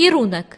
Керунок